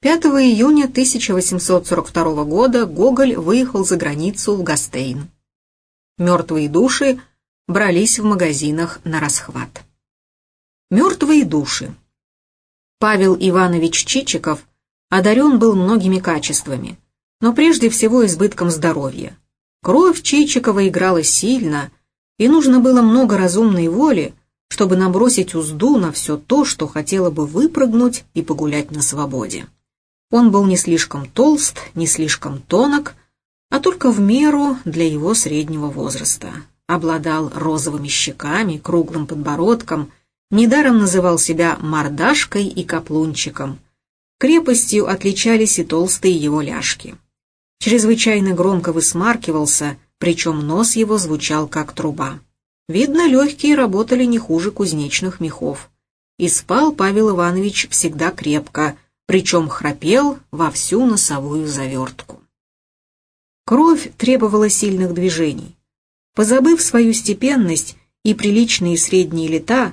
5 июня 1842 года Гоголь выехал за границу в Гастейн. Мертвые души брались в магазинах на расхват. Мертвые души. Павел Иванович Чичиков одарен был многими качествами, но прежде всего избытком здоровья. Кровь Чичикова играла сильно, и нужно было много разумной воли, чтобы набросить узду на все то, что хотело бы выпрыгнуть и погулять на свободе. Он был не слишком толст, не слишком тонок, а только в меру для его среднего возраста. Обладал розовыми щеками, круглым подбородком, недаром называл себя мордашкой и каплунчиком. Крепостью отличались и толстые его ляжки. Чрезвычайно громко высмаркивался, причем нос его звучал как труба. Видно, легкие работали не хуже кузнечных мехов. И спал Павел Иванович всегда крепко – причем храпел во всю носовую завертку. Кровь требовала сильных движений. Позабыв свою степенность и приличные средние лета,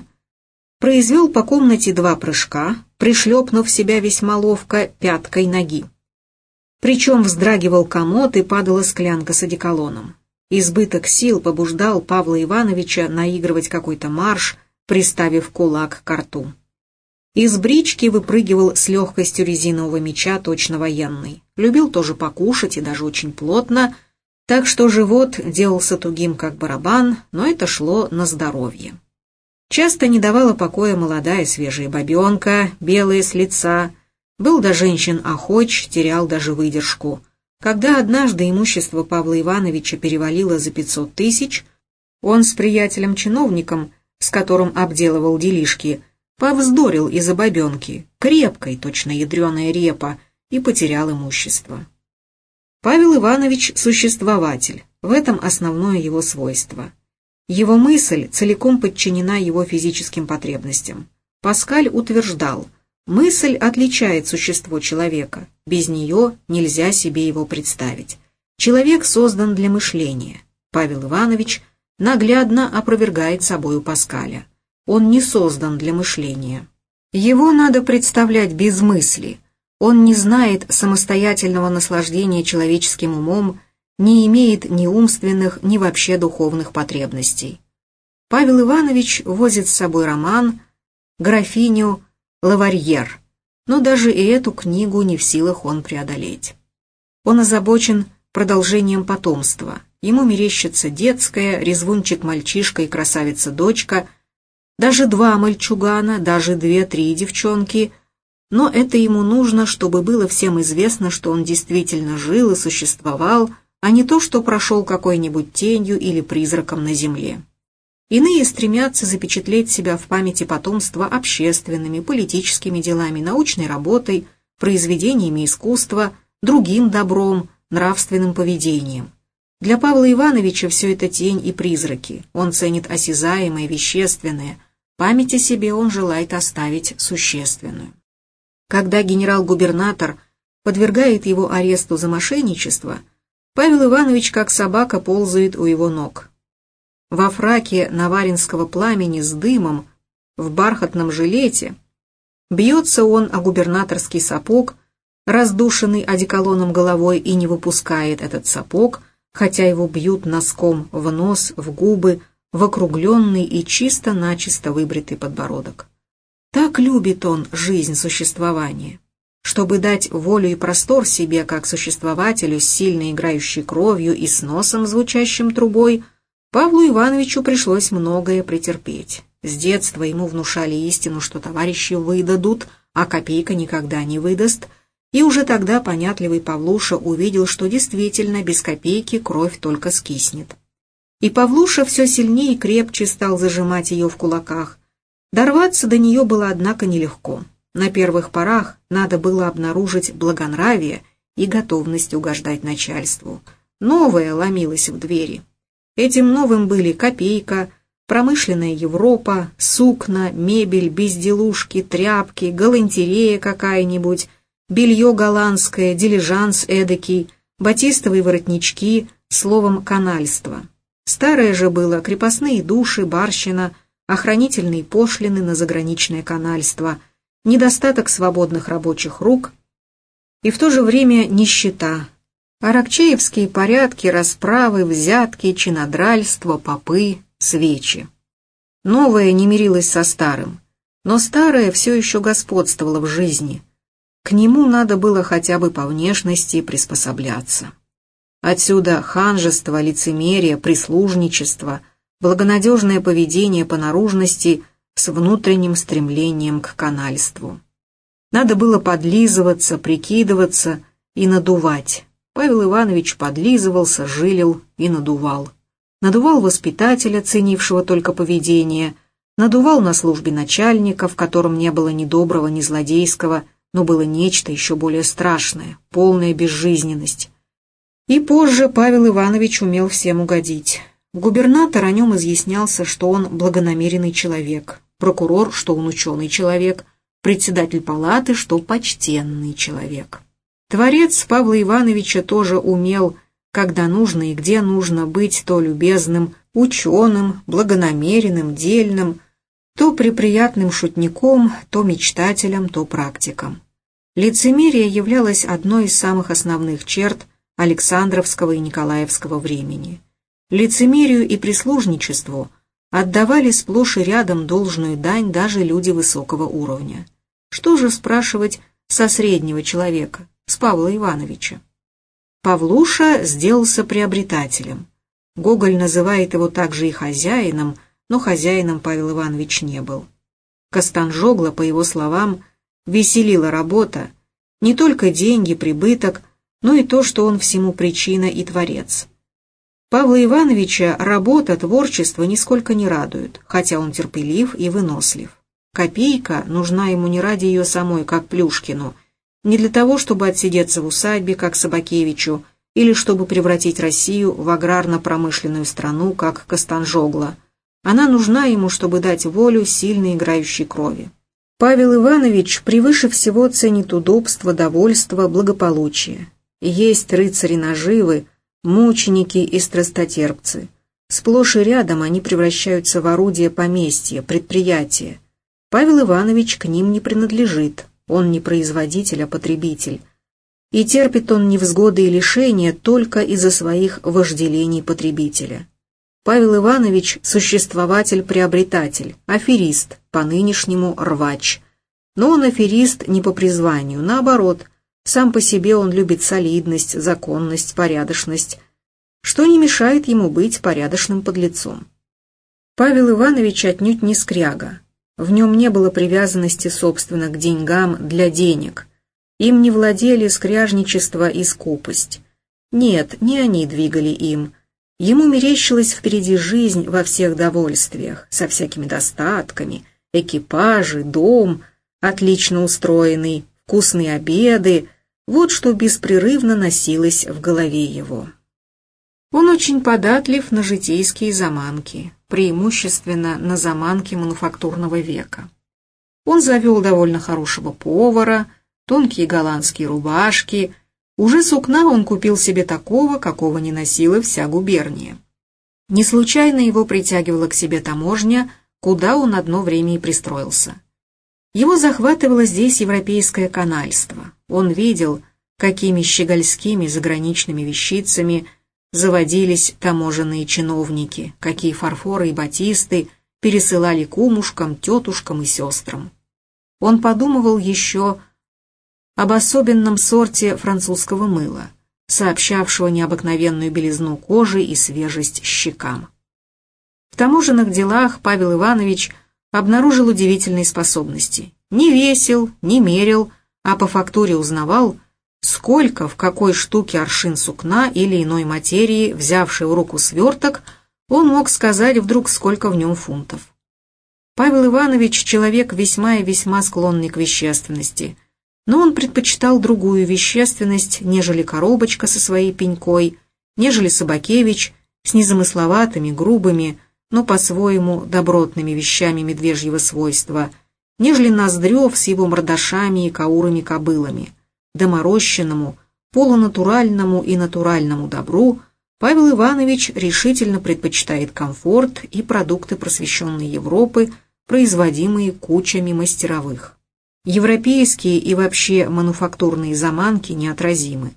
произвел по комнате два прыжка, пришлепнув себя весьма ловко пяткой ноги. Причем вздрагивал комод и падала склянка с одеколоном. Избыток сил побуждал Павла Ивановича наигрывать какой-то марш, приставив кулак к рту. Из брички выпрыгивал с легкостью резинового меча точно военный. Любил тоже покушать и даже очень плотно, так что живот делался тугим, как барабан, но это шло на здоровье. Часто не давала покоя молодая свежая бабенка, белая с лица. Был до женщин охоч, терял даже выдержку. Когда однажды имущество Павла Ивановича перевалило за пятьсот тысяч, он с приятелем-чиновником, с которым обделывал делишки, Повздорил из-за бабенки, крепкой, точно ядреная репа, и потерял имущество. Павел Иванович – существователь, в этом основное его свойство. Его мысль целиком подчинена его физическим потребностям. Паскаль утверждал, мысль отличает существо человека, без нее нельзя себе его представить. Человек создан для мышления. Павел Иванович наглядно опровергает собою Паскаля – он не создан для мышления. Его надо представлять без мысли. Он не знает самостоятельного наслаждения человеческим умом, не имеет ни умственных, ни вообще духовных потребностей. Павел Иванович возит с собой роман «Графиню Лаварьер», но даже и эту книгу не в силах он преодолеть. Он озабочен продолжением потомства. Ему мерещится детская, резвунчик-мальчишка и красавица-дочка – даже два мальчугана, даже две-три девчонки, но это ему нужно, чтобы было всем известно, что он действительно жил и существовал, а не то, что прошел какой-нибудь тенью или призраком на земле. Иные стремятся запечатлеть себя в памяти потомства общественными, политическими делами, научной работой, произведениями искусства, другим добром, нравственным поведением. Для Павла Ивановича все это тень и призраки. Он ценит осязаемое, вещественное, Память о себе он желает оставить существенную. Когда генерал-губернатор подвергает его аресту за мошенничество, Павел Иванович как собака ползает у его ног. Во фраке наваринского пламени с дымом, в бархатном жилете, бьется он о губернаторский сапог, раздушенный одеколоном головой и не выпускает этот сапог, хотя его бьют носком в нос, в губы, в округленный и чисто-начисто выбритый подбородок. Так любит он жизнь существования. Чтобы дать волю и простор себе как существователю сильно играющей кровью и с носом, звучащим трубой, Павлу Ивановичу пришлось многое претерпеть. С детства ему внушали истину, что товарищи выдадут, а копейка никогда не выдаст, и уже тогда понятливый Павлуша увидел, что действительно без копейки кровь только скиснет. И Павлуша все сильнее и крепче стал зажимать ее в кулаках. Дорваться до нее было, однако, нелегко. На первых порах надо было обнаружить благонравие и готовность угождать начальству. Новое ломилось в двери. Этим новым были копейка, промышленная Европа, сукна, мебель, безделушки, тряпки, галантерея какая-нибудь, белье голландское, дилижанс эдакий, батистовые воротнички, словом, канальство. Старое же было крепостные души, барщина, охранительные пошлины на заграничное канальство, недостаток свободных рабочих рук, и в то же время нищета. Аракчеевские порядки, расправы, взятки, чинодральство, попы, свечи. Новое не мирилось со старым, но старое все еще господствовало в жизни. К нему надо было хотя бы по внешности приспосабляться. Отсюда ханжество, лицемерие, прислужничество, благонадежное поведение по наружности с внутренним стремлением к канальству. Надо было подлизываться, прикидываться и надувать. Павел Иванович подлизывался, жилил и надувал. Надувал воспитателя, ценившего только поведение, надувал на службе начальника, в котором не было ни доброго, ни злодейского, но было нечто еще более страшное, полная безжизненность. И позже Павел Иванович умел всем угодить. Губернатор о нем изъяснялся, что он благонамеренный человек, прокурор, что он ученый человек, председатель палаты, что почтенный человек. Творец Павла Ивановича тоже умел, когда нужно и где нужно быть то любезным, ученым, благонамеренным, дельным, то приприятным шутником, то мечтателем, то практиком. Лицемерие являлось одной из самых основных черт Александровского и Николаевского времени. Лицемерию и прислужничеству отдавали сплошь и рядом должную дань даже люди высокого уровня. Что же спрашивать со среднего человека, с Павла Ивановича? Павлуша сделался приобретателем. Гоголь называет его также и хозяином, но хозяином Павел Иванович не был. Костанжогла, по его словам, веселила работа, не только деньги, прибыток, но и то, что он всему причина и творец. Павла Ивановича работа, творчество нисколько не радуют, хотя он терпелив и вынослив. Копейка нужна ему не ради ее самой, как Плюшкину, не для того, чтобы отсидеться в усадьбе, как Собакевичу, или чтобы превратить Россию в аграрно-промышленную страну, как Костанжогла. Она нужна ему, чтобы дать волю сильной играющей крови. Павел Иванович превыше всего ценит удобство, довольство, благополучие. Есть рыцари наживы, мученики и страстотерпцы. Сплошь и рядом они превращаются в орудие поместья, предприятия. Павел Иванович к ним не принадлежит, он не производитель, а потребитель. И терпит он невзгоды и лишения только из-за своих вожделений потребителя. Павел Иванович – существователь-приобретатель, аферист, по-нынешнему рвач. Но он аферист не по призванию, наоборот – сам по себе он любит солидность, законность, порядочность, что не мешает ему быть порядочным подлецом. Павел Иванович отнюдь не скряга. В нем не было привязанности, собственно, к деньгам для денег. Им не владели скряжничество и скупость. Нет, не они двигали им. Ему мерещилась впереди жизнь во всех довольствиях, со всякими достатками, экипажи, дом, отлично устроенный, вкусные обеды, вот что беспрерывно носилось в голове его. Он очень податлив на житейские заманки, преимущественно на заманки мануфактурного века. Он завел довольно хорошего повара, тонкие голландские рубашки, уже сукна он купил себе такого, какого не носила вся губерния. Не случайно его притягивала к себе таможня, куда он одно время и пристроился. Его захватывало здесь европейское канальство. Он видел, какими щегольскими заграничными вещицами заводились таможенные чиновники, какие фарфоры и батисты пересылали кумушкам, тетушкам и сестрам. Он подумывал еще об особенном сорте французского мыла, сообщавшего необыкновенную белизну кожи и свежесть щекам. В таможенных делах Павел Иванович – обнаружил удивительные способности. Не весил, не мерил, а по фактуре узнавал, сколько в какой штуке аршин сукна или иной материи, взявший в руку сверток, он мог сказать вдруг, сколько в нем фунтов. Павел Иванович – человек весьма и весьма склонный к вещественности, но он предпочитал другую вещественность, нежели коробочка со своей пенькой, нежели Собакевич с незамысловатыми, грубыми, но по-своему добротными вещами медвежьего свойства, нежели Ноздрев с его мордашами и каурами-кобылами. Доморощенному, полунатуральному и натуральному добру Павел Иванович решительно предпочитает комфорт и продукты просвещенной Европы, производимые кучами мастеровых. Европейские и вообще мануфактурные заманки неотразимы.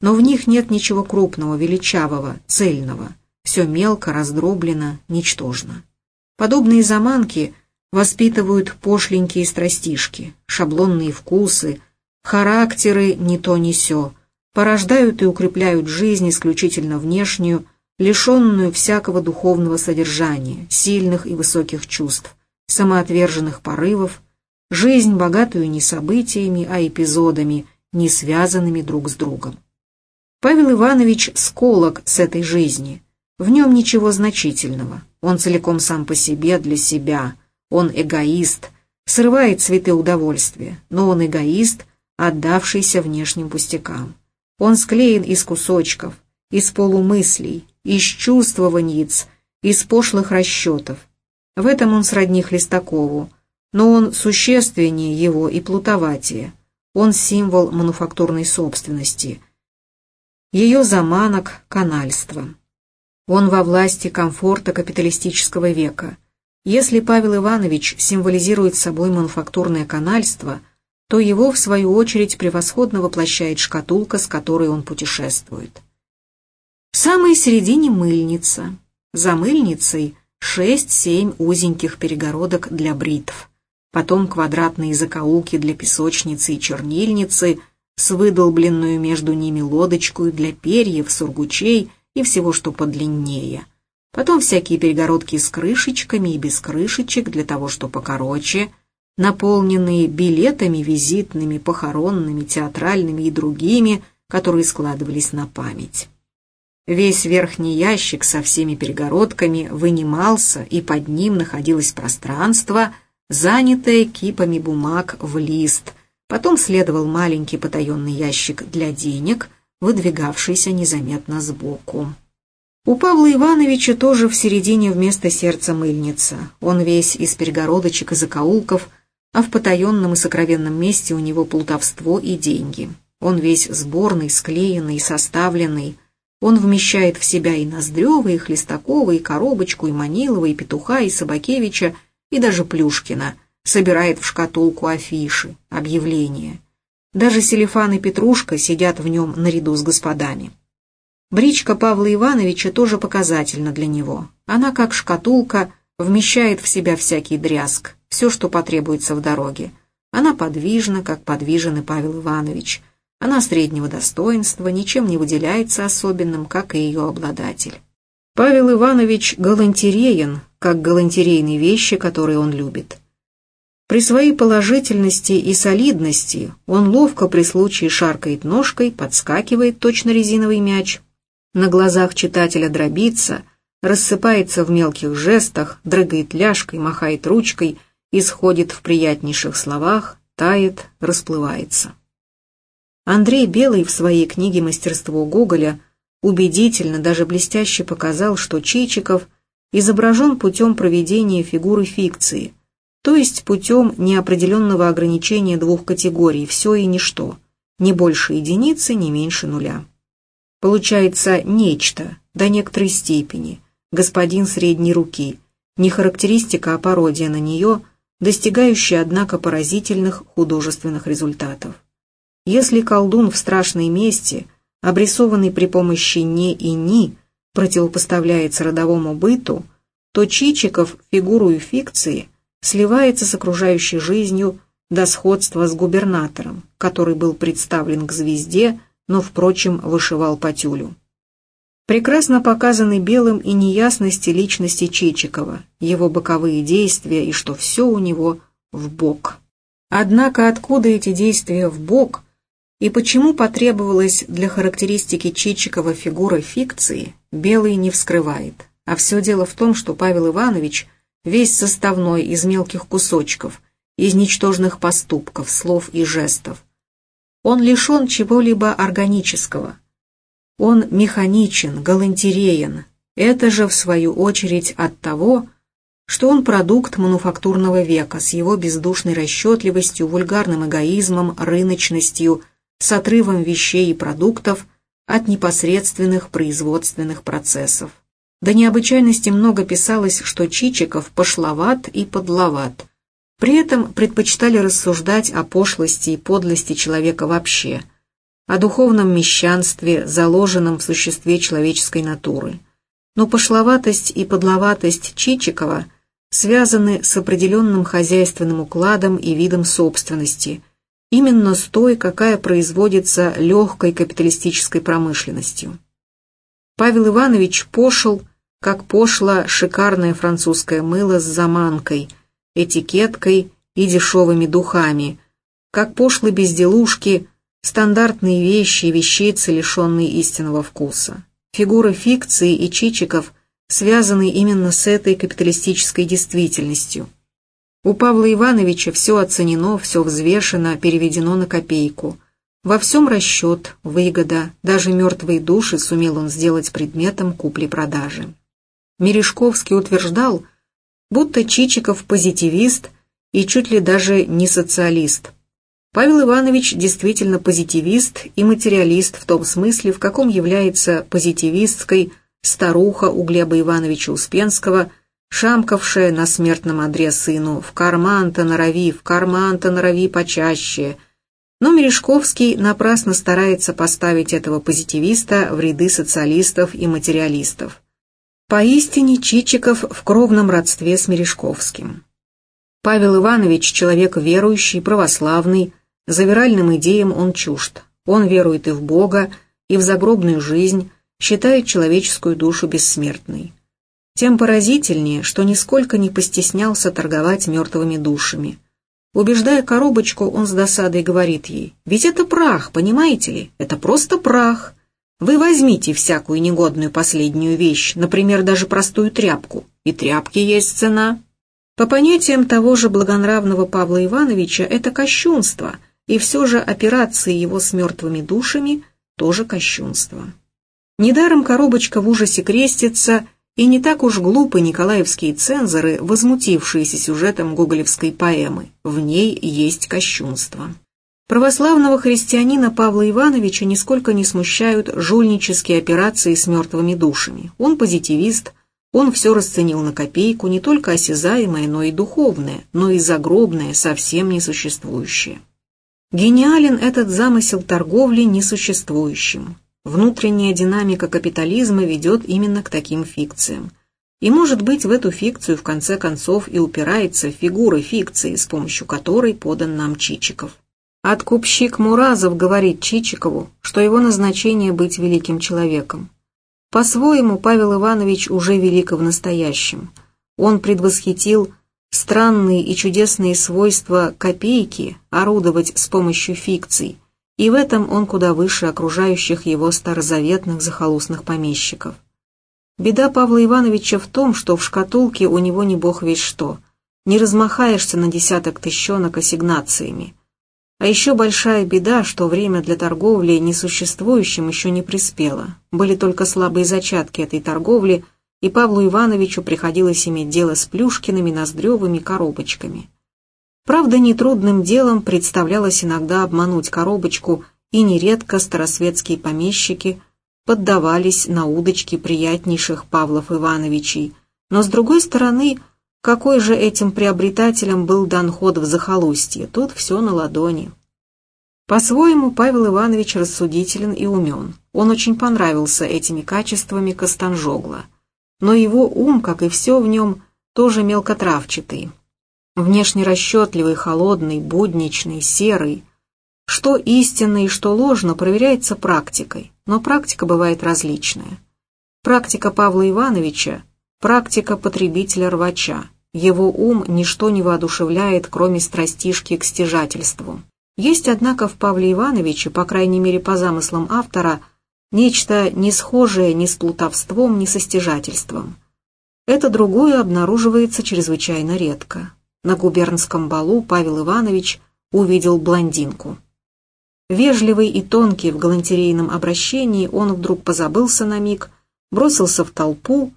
Но в них нет ничего крупного, величавого, цельного. Все мелко, раздроблено, ничтожно. Подобные заманки воспитывают пошленькие страстишки, шаблонные вкусы, характеры не то не сё, порождают и укрепляют жизнь исключительно внешнюю, лишенную всякого духовного содержания, сильных и высоких чувств, самоотверженных порывов, жизнь, богатую не событиями, а эпизодами, не связанными друг с другом. Павел Иванович сколок с этой жизни. В нем ничего значительного. Он целиком сам по себе, для себя. Он эгоист, срывает цветы удовольствия, но он эгоист, отдавшийся внешним пустякам. Он склеен из кусочков, из полумыслей, из чувствованиц, из пошлых расчетов. В этом он сродни Хлестакову, но он существеннее его и плутоватее. Он символ мануфактурной собственности, ее заманок, канальства. Он во власти комфорта капиталистического века. Если Павел Иванович символизирует собой мануфактурное канальство, то его, в свою очередь, превосходно воплощает шкатулка, с которой он путешествует. В самой середине мыльница. За мыльницей шесть-семь узеньких перегородок для бритв потом квадратные закоулки для песочницы и чернильницы с выдолбленную между ними лодочку для перьев, сургучей и всего, что подлиннее. Потом всякие перегородки с крышечками и без крышечек для того, что покороче, наполненные билетами визитными, похоронными, театральными и другими, которые складывались на память. Весь верхний ящик со всеми перегородками вынимался, и под ним находилось пространство — занятая кипами бумаг в лист. Потом следовал маленький потаенный ящик для денег, выдвигавшийся незаметно сбоку. У Павла Ивановича тоже в середине вместо сердца мыльница. Он весь из перегородочек и закоулков, а в потаенном и сокровенном месте у него плутовство и деньги. Он весь сборный, склеенный, составленный. Он вмещает в себя и Ноздрева, и Хлестакова, и Коробочку, и Манилова, и Петуха, и Собакевича, и даже Плюшкина, собирает в шкатулку афиши, объявления. Даже Селифан и Петрушка сидят в нем наряду с господами. Бричка Павла Ивановича тоже показательна для него. Она, как шкатулка, вмещает в себя всякий дрязг, все, что потребуется в дороге. Она подвижна, как подвижен и Павел Иванович. Она среднего достоинства, ничем не выделяется особенным, как и ее обладатель. Павел Иванович галантереен, как галантерейные вещи, которые он любит. При своей положительности и солидности он ловко при случае шаркает ножкой, подскакивает точно резиновый мяч, на глазах читателя дробится, рассыпается в мелких жестах, дрыгает ляжкой, махает ручкой, исходит в приятнейших словах, тает, расплывается. Андрей Белый в своей книге «Мастерство Гоголя» убедительно, даже блестяще показал, что Чичиков изображен путем проведения фигуры фикции, то есть путем неопределенного ограничения двух категорий «все» и «ничто», не больше единицы, не меньше нуля. Получается нечто, до некоторой степени, господин средней руки, не характеристика, а пародия на нее, достигающая, однако, поразительных художественных результатов. Если колдун в страшной мести, обрисованный при помощи «не» и «ни», противопоставляется родовому быту, то Чичиков фигуру фикции сливается с окружающей жизнью до сходства с губернатором, который был представлен к звезде, но, впрочем, вышивал по тюлю. Прекрасно показаны белым и неясности личности Чичикова, его боковые действия и что все у него в бок. Однако откуда эти действия в бок и почему потребовалась для характеристики Чичикова фигура фикции, Белый не вскрывает. А все дело в том, что Павел Иванович весь составной из мелких кусочков, из ничтожных поступков, слов и жестов. Он лишен чего-либо органического. Он механичен, галантереен. Это же, в свою очередь, от того, что он продукт мануфактурного века с его бездушной расчетливостью, вульгарным эгоизмом, рыночностью, с отрывом вещей и продуктов от непосредственных производственных процессов. До необычайности много писалось, что Чичиков пошловат и подловат. При этом предпочитали рассуждать о пошлости и подлости человека вообще, о духовном мещанстве, заложенном в существе человеческой натуры. Но пошловатость и подловатость Чичикова связаны с определенным хозяйственным укладом и видом собственности, именно с той, какая производится легкой капиталистической промышленностью. Павел Иванович пошел, как пошло шикарное французское мыло с заманкой, этикеткой и дешевыми духами, как пошлы безделушки, стандартные вещи и вещицы, лишенные истинного вкуса. Фигуры фикции и чичиков связаны именно с этой капиталистической действительностью. У Павла Ивановича все оценено, все взвешено, переведено на копейку – во всем расчет, выгода, даже мертвые души сумел он сделать предметом купли-продажи. Мережковский утверждал, будто Чичиков позитивист и чуть ли даже не социалист. Павел Иванович действительно позитивист и материалист в том смысле, в каком является позитивистской старуха у Глеба Ивановича Успенского, шамкавшая на смертном одре сыну «в карман-то норови, в карман-то норови почаще», но Мережковский напрасно старается поставить этого позитивиста в ряды социалистов и материалистов. Поистине Чичиков в кровном родстве с Мережковским. Павел Иванович – человек верующий, православный, завиральным идеям он чужд. Он верует и в Бога, и в загробную жизнь, считает человеческую душу бессмертной. Тем поразительнее, что нисколько не постеснялся торговать мертвыми душами – Убеждая коробочку, он с досадой говорит ей, «Ведь это прах, понимаете ли? Это просто прах. Вы возьмите всякую негодную последнюю вещь, например, даже простую тряпку, и тряпки есть цена». По понятиям того же благонравного Павла Ивановича, это кощунство, и все же операции его с мертвыми душами тоже кощунство. Недаром коробочка в ужасе крестится и не так уж глупы николаевские цензоры, возмутившиеся сюжетом гоголевской поэмы. В ней есть кощунство. Православного христианина Павла Ивановича нисколько не смущают жульнические операции с мертвыми душами. Он позитивист, он все расценил на копейку, не только осязаемое, но и духовное, но и загробное, совсем несуществующее. Гениален этот замысел торговли несуществующим. Внутренняя динамика капитализма ведет именно к таким фикциям. И, может быть, в эту фикцию в конце концов и упирается фигура фикции, с помощью которой подан нам Чичиков. Откупщик Муразов говорит Чичикову, что его назначение быть великим человеком. По-своему Павел Иванович уже велик в настоящем. Он предвосхитил странные и чудесные свойства копейки орудовать с помощью фикций – и в этом он куда выше окружающих его старозаветных захолустных помещиков. Беда Павла Ивановича в том, что в шкатулке у него не бог весь что, не размахаешься на десяток тыщенок ассигнациями. А еще большая беда, что время для торговли несуществующим еще не приспело. Были только слабые зачатки этой торговли, и Павлу Ивановичу приходилось иметь дело с плюшкиными ноздревыми коробочками. Правда, нетрудным делом представлялось иногда обмануть коробочку, и нередко старосветские помещики поддавались на удочки приятнейших Павлов Ивановичей. Но, с другой стороны, какой же этим приобретателям был дан ход в захолустье? Тут все на ладони. По-своему, Павел Иванович рассудителен и умен. Он очень понравился этими качествами Костанжогла. Но его ум, как и все в нем, тоже мелкотравчатый. Внешне расчетливый, холодный, будничный, серый. Что истинно и что ложно, проверяется практикой, но практика бывает различная. Практика Павла Ивановича – практика потребителя-рвача. Его ум ничто не воодушевляет, кроме страстишки к стяжательству. Есть, однако, в Павле Ивановиче, по крайней мере по замыслам автора, нечто не схожее ни с плутовством, ни со стяжательством. Это другое обнаруживается чрезвычайно редко. На губернском балу Павел Иванович увидел блондинку. Вежливый и тонкий в галантерейном обращении, он вдруг позабылся на миг, бросился в толпу,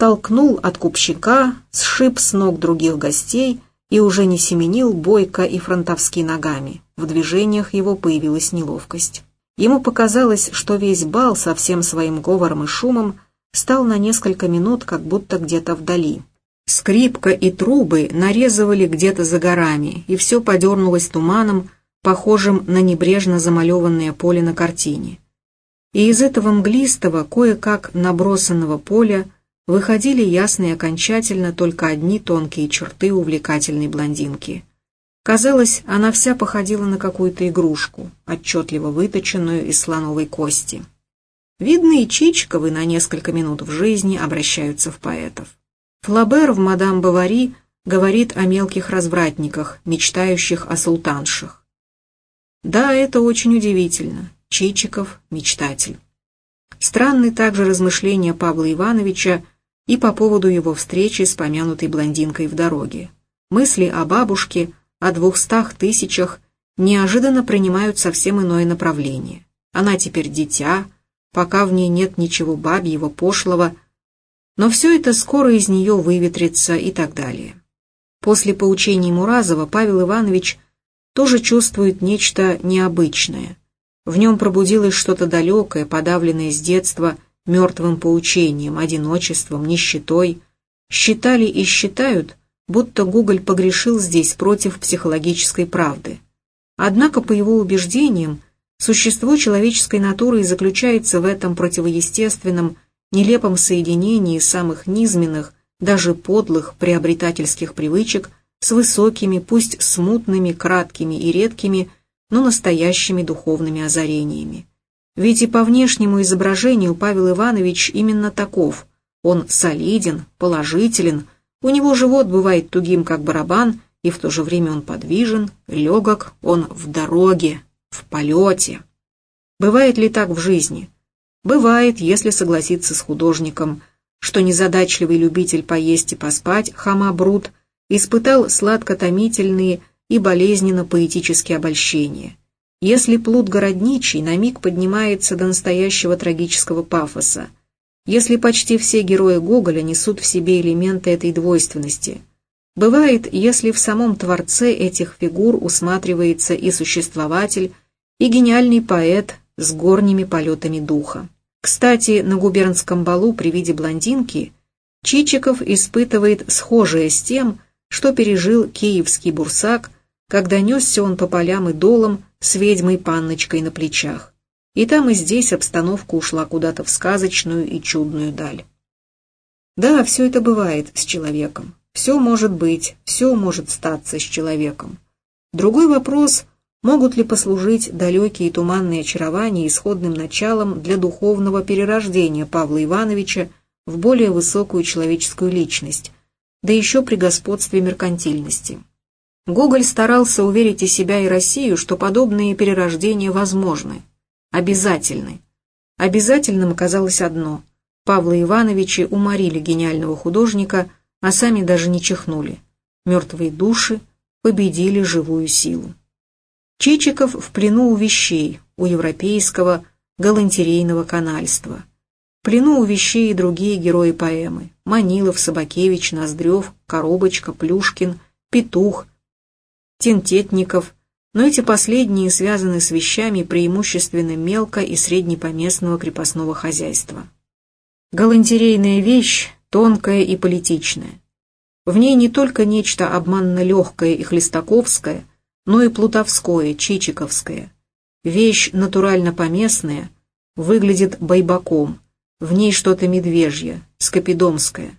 толкнул от купщика, сшиб с ног других гостей и уже не семенил бойко и фронтовски ногами. В движениях его появилась неловкость. Ему показалось, что весь бал со всем своим говором и шумом стал на несколько минут как будто где-то вдали. Скрипка и трубы нарезывали где-то за горами, и все подернулось туманом, похожим на небрежно замалеванное поле на картине. И из этого мглистого, кое-как набросанного поля выходили ясно и окончательно только одни тонкие черты увлекательной блондинки. Казалось, она вся походила на какую-то игрушку, отчетливо выточенную из слоновой кости. Видные Чичковы на несколько минут в жизни обращаются в поэтов. Флабер в «Мадам Бавари» говорит о мелких развратниках, мечтающих о султаншах. Да, это очень удивительно. Чичиков – мечтатель. Странны также размышления Павла Ивановича и по поводу его встречи с помянутой блондинкой в дороге. Мысли о бабушке, о двухстах тысячах неожиданно принимают совсем иное направление. Она теперь дитя, пока в ней нет ничего бабьего, пошлого, но все это скоро из нее выветрится и так далее. После поучений Муразова Павел Иванович тоже чувствует нечто необычное. В нем пробудилось что-то далекое, подавленное с детства мертвым поучением, одиночеством, нищетой. Считали и считают, будто Гоголь погрешил здесь против психологической правды. Однако, по его убеждениям, существо человеческой натуры заключается в этом противоестественном, нелепом соединении самых низменных, даже подлых приобретательских привычек с высокими, пусть смутными, краткими и редкими, но настоящими духовными озарениями. Ведь и по внешнему изображению Павел Иванович именно таков. Он солиден, положителен, у него живот бывает тугим, как барабан, и в то же время он подвижен, легок, он в дороге, в полете. Бывает ли так в жизни? Бывает, если согласиться с художником, что незадачливый любитель поесть и поспать, хама Брут, испытал сладко-томительные и болезненно-поэтические обольщения. Если плут городничий на миг поднимается до настоящего трагического пафоса, если почти все герои Гоголя несут в себе элементы этой двойственности. Бывает, если в самом творце этих фигур усматривается и существователь, и гениальный поэт, с горними полетами духа. Кстати, на губернском балу при виде блондинки Чичиков испытывает схожее с тем, что пережил киевский бурсак, когда несся он по полям и долам с ведьмой Панночкой на плечах. И там и здесь обстановка ушла куда-то в сказочную и чудную даль. Да, все это бывает с человеком. Все может быть, все может статься с человеком. Другой вопрос, могут ли послужить далекие и туманные очарования исходным началом для духовного перерождения Павла Ивановича в более высокую человеческую личность, да еще при господстве меркантильности. Гоголь старался уверить и себя, и Россию, что подобные перерождения возможны, обязательны. Обязательным оказалось одно – Павла Ивановича уморили гениального художника, а сами даже не чихнули. Мертвые души победили живую силу. Чичиков в плену у вещей, у европейского галантерейного канальства. В плену у вещей и другие герои поэмы. Манилов, Собакевич, Ноздрев, Коробочка, Плюшкин, Петух, Тентетников, но эти последние связаны с вещами преимущественно мелко- и среднепоместного крепостного хозяйства. Галантерейная вещь тонкая и политичная. В ней не только нечто обманно легкое и хлестаковское, но и плутовское, чичиковское. Вещь натурально поместная, выглядит байбаком, в ней что-то медвежье, скопидомское.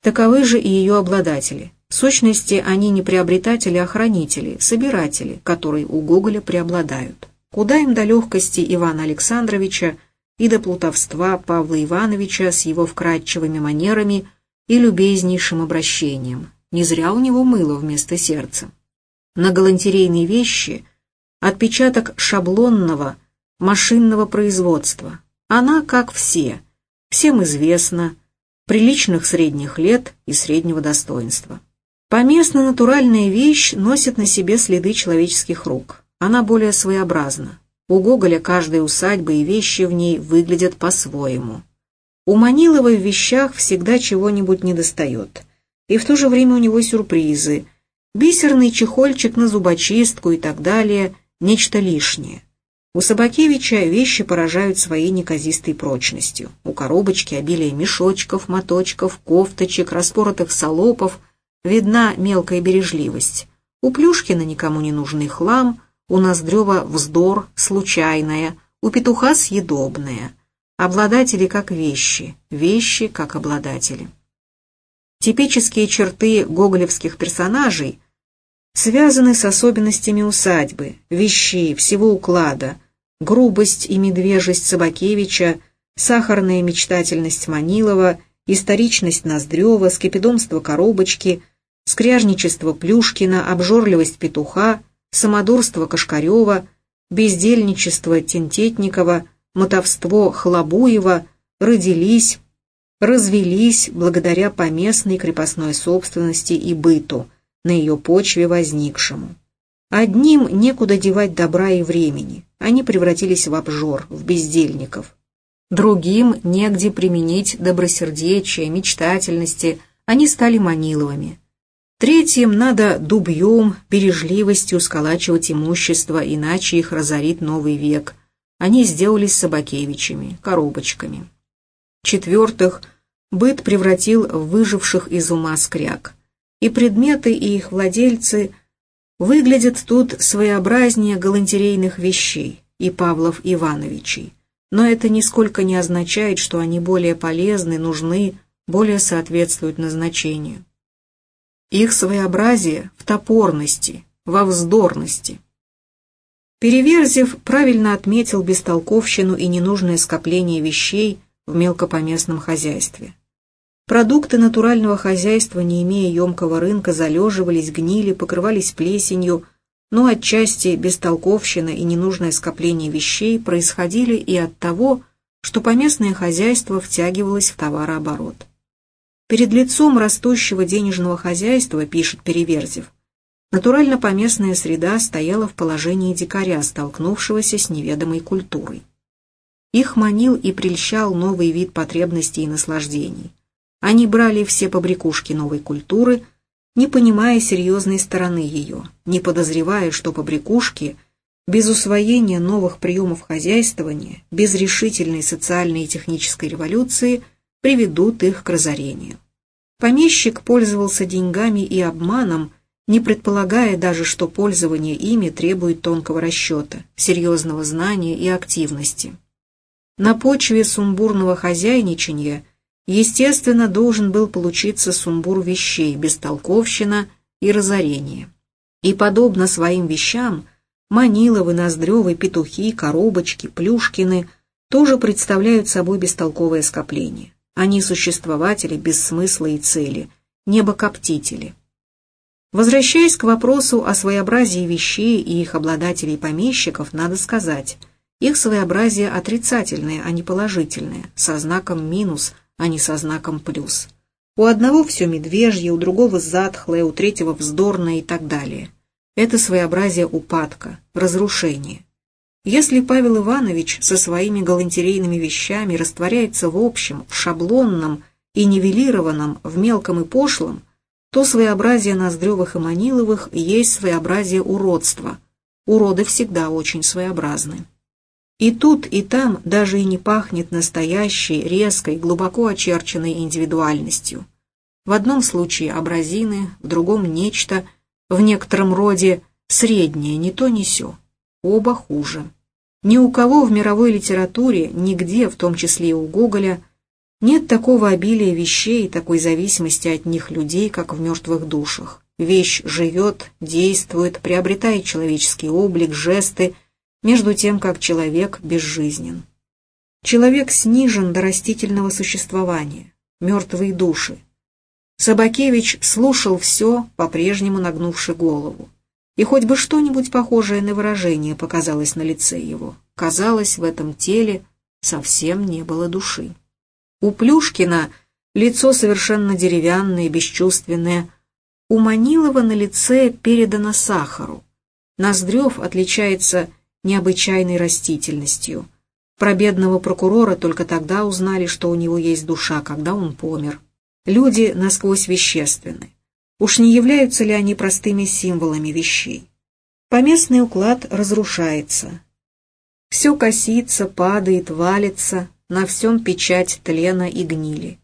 Таковы же и ее обладатели. Сущности, они не приобретатели, а хранители, собиратели, которые у Гоголя преобладают. Куда им до легкости Ивана Александровича и до плутовства Павла Ивановича с его вкрадчивыми манерами и любезнейшим обращением. Не зря у него мыло вместо сердца на галантерейные вещи отпечаток шаблонного машинного производства. Она, как все, всем известна, приличных средних лет и среднего достоинства. Поместно натуральная вещь носит на себе следы человеческих рук. Она более своеобразна. У Гоголя каждая усадьба и вещи в ней выглядят по-своему. У Манилова в вещах всегда чего-нибудь недостает. И в то же время у него сюрпризы – бисерный чехольчик на зубочистку и так далее, нечто лишнее. У Собакевича вещи поражают своей неказистой прочностью. У коробочки обилие мешочков, моточков, кофточек, распоротых солопов, видна мелкая бережливость. У Плюшкина никому не нужный хлам, у Ноздрева вздор, случайное, у Петуха съедобное. Обладатели как вещи, вещи как обладатели. Типические черты гоголевских персонажей связаны с особенностями усадьбы, вещей, всего уклада – грубость и медвежесть Собакевича, сахарная мечтательность Манилова, историчность Ноздрева, скопидомство Коробочки, скряжничество Плюшкина, обжорливость Петуха, самодурство Кашкарева, бездельничество Тентетникова, мотовство Хлобуева родились, развелись благодаря поместной крепостной собственности и быту, на ее почве возникшему. Одним некуда девать добра и времени, они превратились в обжор, в бездельников. Другим негде применить добросердечие, мечтательности, они стали маниловыми. Третьим надо дубьем, бережливостью сколачивать имущество, иначе их разорит новый век. Они сделались собакевичами, коробочками. Четвертых, быт превратил в выживших из ума скряг. И предметы, и их владельцы – Выглядят тут своеобразнее галантерейных вещей и Павлов Ивановичей, но это нисколько не означает, что они более полезны, нужны, более соответствуют назначению. Их своеобразие в топорности, во вздорности. Переверзев правильно отметил бестолковщину и ненужное скопление вещей в мелкопоместном хозяйстве. Продукты натурального хозяйства, не имея емкого рынка, залеживались, гнили, покрывались плесенью, но отчасти бестолковщина и ненужное скопление вещей происходили и от того, что поместное хозяйство втягивалось в товарооборот. Перед лицом растущего денежного хозяйства, пишет Переверзев, натурально-поместная среда стояла в положении дикаря, столкнувшегося с неведомой культурой. Их манил и прельщал новый вид потребностей и наслаждений. Они брали все побрякушки новой культуры, не понимая серьезной стороны ее, не подозревая, что побрякушки без усвоения новых приемов хозяйствования, без решительной социальной и технической революции приведут их к разорению. Помещик пользовался деньгами и обманом, не предполагая даже, что пользование ими требует тонкого расчета, серьезного знания и активности. На почве сумбурного хозяйничания – естественно, должен был получиться сумбур вещей, бестолковщина и разорение. И, подобно своим вещам, Маниловы, Ноздревы, Петухи, Коробочки, Плюшкины тоже представляют собой бестолковое скопление. Они существователи без смысла и цели, небокоптители. Возвращаясь к вопросу о своеобразии вещей и их обладателей-помещиков, надо сказать, их своеобразие отрицательное, а не положительное, со знаком минус – а не со знаком плюс. У одного все медвежье, у другого затхлое, у третьего вздорное и так далее. Это своеобразие упадка, разрушения. Если Павел Иванович со своими галантерейными вещами растворяется в общем, в шаблонном и нивелированном, в мелком и пошлом, то своеобразие Ноздревых и Маниловых есть своеобразие уродства. Уроды всегда очень своеобразны. И тут, и там даже и не пахнет настоящей, резкой, глубоко очерченной индивидуальностью. В одном случае абразины, в другом нечто, в некотором роде среднее, не то ни сё. Оба хуже. Ни у кого в мировой литературе, нигде, в том числе и у Гоголя, нет такого обилия вещей и такой зависимости от них людей, как в мертвых душах. Вещь живет, действует, приобретает человеческий облик, жесты – между тем как человек безжизнен. Человек снижен до растительного существования, мертвые души. Собакевич слушал все, по-прежнему нагнувши голову. И хоть бы что-нибудь похожее на выражение показалось на лице его, казалось, в этом теле совсем не было души. У Плюшкина лицо совершенно деревянное, бесчувственное. У Манилова на лице передано сахару. Ноздрев отличается необычайной растительностью. Про бедного прокурора только тогда узнали, что у него есть душа, когда он помер. Люди насквозь вещественны. Уж не являются ли они простыми символами вещей? Поместный уклад разрушается. Все косится, падает, валится, на всем печать тлена и гнили.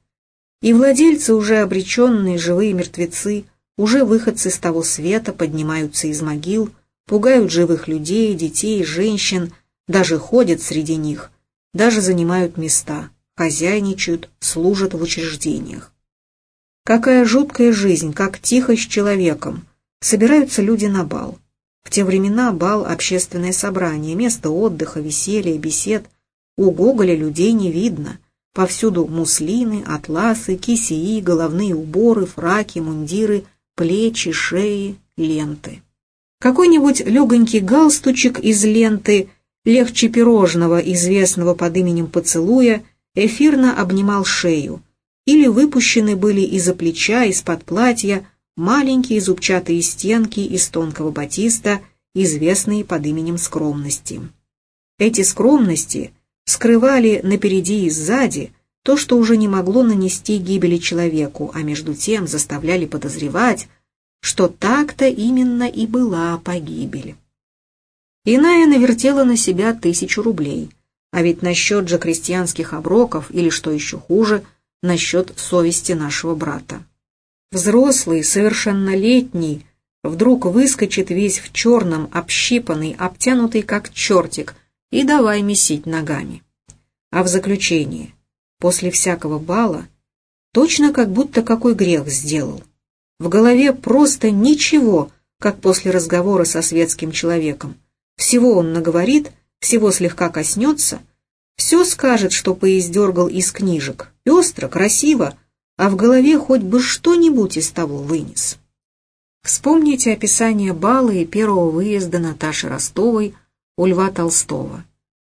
И владельцы, уже обреченные живые мертвецы, уже выходцы с того света поднимаются из могил, пугают живых людей, детей, женщин, даже ходят среди них, даже занимают места, хозяйничают, служат в учреждениях. Какая жуткая жизнь, как тихо с человеком. Собираются люди на бал. В те времена бал – общественное собрание, место отдыха, веселья, бесед. У Гоголя людей не видно. Повсюду муслины, атласы, кисеи, головные уборы, фраки, мундиры, плечи, шеи, ленты. Какой-нибудь легонький галстучек из ленты, легче пирожного, известного под именем поцелуя, эфирно обнимал шею, или выпущены были из-за плеча, из-под платья, маленькие зубчатые стенки из тонкого батиста, известные под именем скромности. Эти скромности скрывали напереди и сзади то, что уже не могло нанести гибели человеку, а между тем заставляли подозревать, что так-то именно и была погибель. Иная навертела на себя тысячу рублей, а ведь насчет же крестьянских оброков, или что еще хуже, насчет совести нашего брата. Взрослый, совершеннолетний, вдруг выскочит весь в черном, общипанный, обтянутый как чертик, и давай месить ногами. А в заключение, после всякого бала, точно как будто какой грех сделал. В голове просто ничего, как после разговора со светским человеком. Всего он наговорит, всего слегка коснется, все скажет, что поиздергал из книжек, пестро, красиво, а в голове хоть бы что-нибудь из того вынес. Вспомните описание бала и первого выезда Наташи Ростовой у Льва Толстого.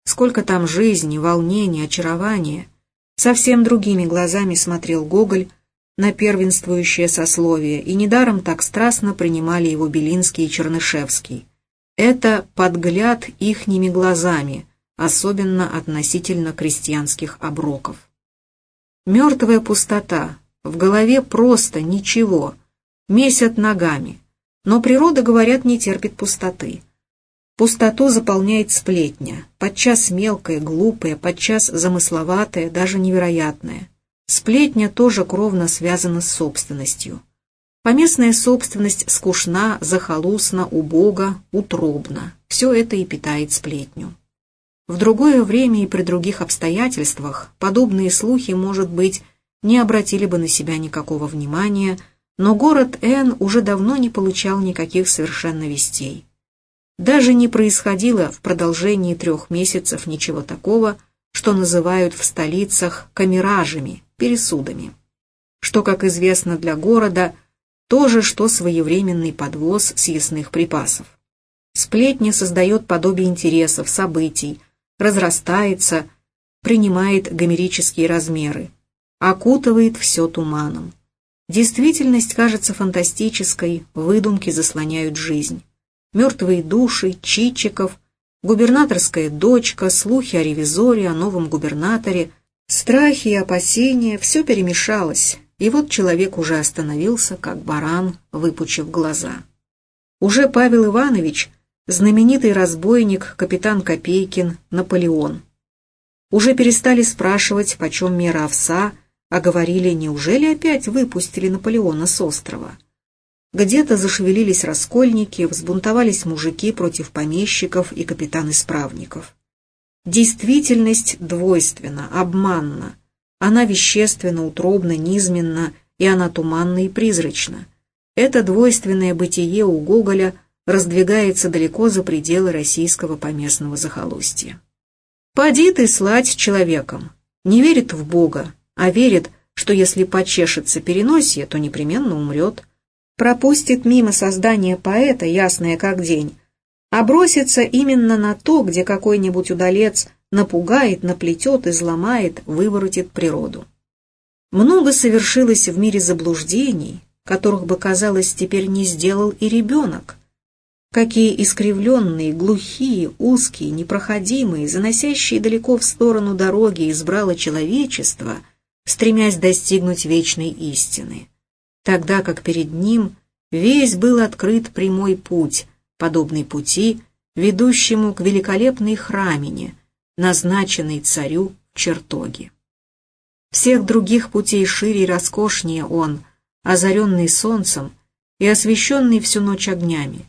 Сколько там жизни, волнения, очарования. Совсем другими глазами смотрел Гоголь на первенствующее сословие, и недаром так страстно принимали его Белинский и Чернышевский. Это подгляд ихними глазами, особенно относительно крестьянских оброков. Мертвая пустота, в голове просто ничего, месят ногами. Но природа, говорят, не терпит пустоты. Пустоту заполняет сплетня, подчас мелкая, глупая, подчас замысловатая, даже невероятная. Сплетня тоже кровно связана с собственностью. Поместная собственность скучна, захолустна, убога, утробна. Все это и питает сплетню. В другое время и при других обстоятельствах подобные слухи, может быть, не обратили бы на себя никакого внимания, но город Н уже давно не получал никаких совершенно вестей. Даже не происходило в продолжении трех месяцев ничего такого, что называют в столицах камеражами, пересудами. Что, как известно для города, то же, что своевременный подвоз съестных припасов. Сплетня создает подобие интересов, событий, разрастается, принимает гомерические размеры, окутывает все туманом. Действительность кажется фантастической, выдумки заслоняют жизнь. Мертвые души, Чичиков, губернаторская дочка, слухи о ревизоре, о новом губернаторе, страхи и опасения, все перемешалось, и вот человек уже остановился, как баран, выпучив глаза. Уже Павел Иванович знаменитый разбойник капитан Копейкин Наполеон. Уже перестали спрашивать, почем мера овса, а говорили, неужели опять выпустили Наполеона с острова. Где-то зашевелились раскольники, взбунтовались мужики против помещиков и капитан-исправников. Действительность двойственна, обманна. Она вещественно, утробна, низменна, и она туманна и призрачна. Это двойственное бытие у Гоголя – раздвигается далеко за пределы российского поместного захолустья. Поди ты слать человеком, не верит в Бога, а верит, что если почешется переносие, то непременно умрет, пропустит мимо создания поэта, ясное как день, а бросится именно на то, где какой-нибудь удалец напугает, наплетет, изломает, выворотит природу. Много совершилось в мире заблуждений, которых бы, казалось, теперь не сделал и ребенок, Какие искривленные, глухие, узкие, непроходимые, заносящие далеко в сторону дороги избрало человечество, стремясь достигнуть вечной истины. Тогда как перед ним весь был открыт прямой путь, подобный пути, ведущему к великолепной храмине, назначенный царю в чертоге. Всех других путей шире и роскошнее он, озаренный солнцем и освещенный всю ночь огнями.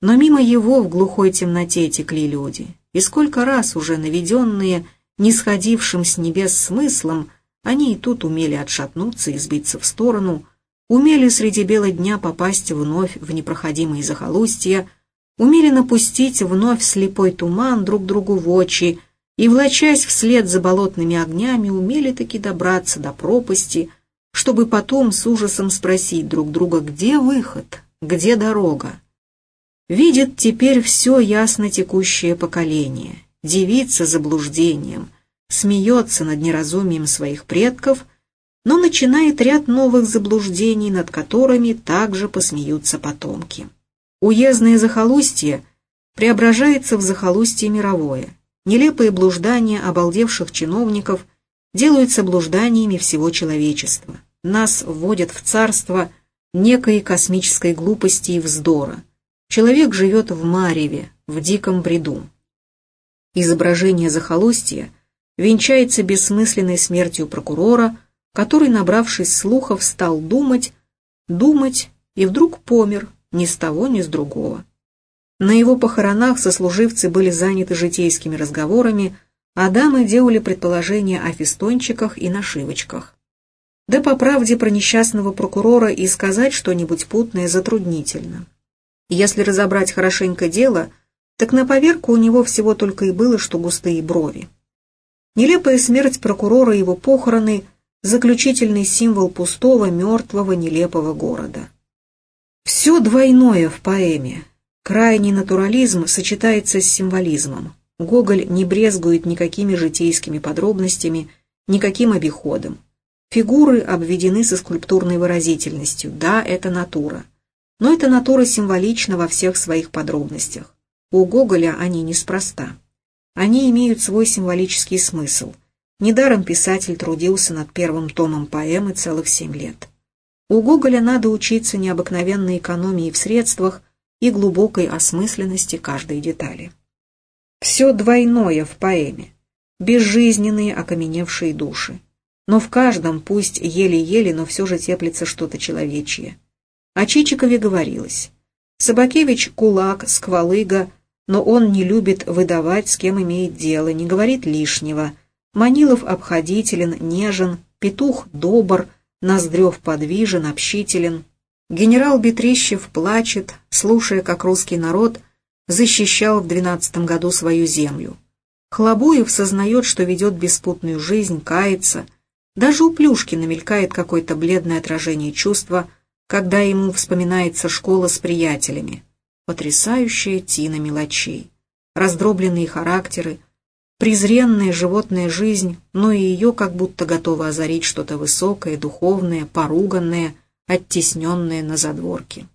Но мимо его в глухой темноте текли люди, и сколько раз уже наведенные, нисходившим с небес смыслом, они и тут умели отшатнуться и сбиться в сторону, умели среди бела дня попасть вновь в непроходимые захолустья, умели напустить вновь слепой туман друг другу в очи и, влачась вслед за болотными огнями, умели таки добраться до пропасти, чтобы потом с ужасом спросить друг друга, где выход, где дорога. Видит теперь все ясно текущее поколение, дивится заблуждением, смеется над неразумием своих предков – но начинает ряд новых заблуждений, над которыми также посмеются потомки. Уездное захолустье преображается в захолустье мировое. Нелепые блуждания обалдевших чиновников делаются блужданиями всего человечества. Нас вводят в царство некой космической глупости и вздора. Человек живет в мареве, в диком бреду. Изображение захолустья венчается бессмысленной смертью прокурора – который, набравшись слухов, стал думать, думать и вдруг помер ни с того, ни с другого. На его похоронах сослуживцы были заняты житейскими разговорами, а дамы делали предположения о фестончиках и нашивочках. Да по правде про несчастного прокурора и сказать что-нибудь путное затруднительно. Если разобрать хорошенько дело, так на поверку у него всего только и было, что густые брови. Нелепая смерть прокурора и его похороны – заключительный символ пустого, мертвого, нелепого города. Все двойное в поэме. Крайний натурализм сочетается с символизмом. Гоголь не брезгует никакими житейскими подробностями, никаким обиходом. Фигуры обведены со скульптурной выразительностью. Да, это натура. Но эта натура символична во всех своих подробностях. У Гоголя они неспроста. Они имеют свой символический смысл – Недаром писатель трудился над первым томом поэмы целых семь лет. У Гоголя надо учиться необыкновенной экономии в средствах и глубокой осмысленности каждой детали. Все двойное в поэме, безжизненные окаменевшие души. Но в каждом, пусть еле-еле, но все же теплится что-то человечье. О Чичикове говорилось. Собакевич – кулак, сквалыга, но он не любит выдавать, с кем имеет дело, не говорит лишнего – Манилов обходителен, нежен, петух добр, Ноздрев подвижен, общителен. Генерал Бетрищев плачет, слушая, как русский народ защищал в двенадцатом году свою землю. Хлобуев сознает, что ведет беспутную жизнь, кается. Даже у Плюшкина мелькает какое-то бледное отражение чувства, когда ему вспоминается школа с приятелями. Потрясающая тина мелочей. Раздробленные характеры, презренная животная жизнь, но и ее как будто готово озарить что-то высокое, духовное, поруганное, оттесненное на задворке.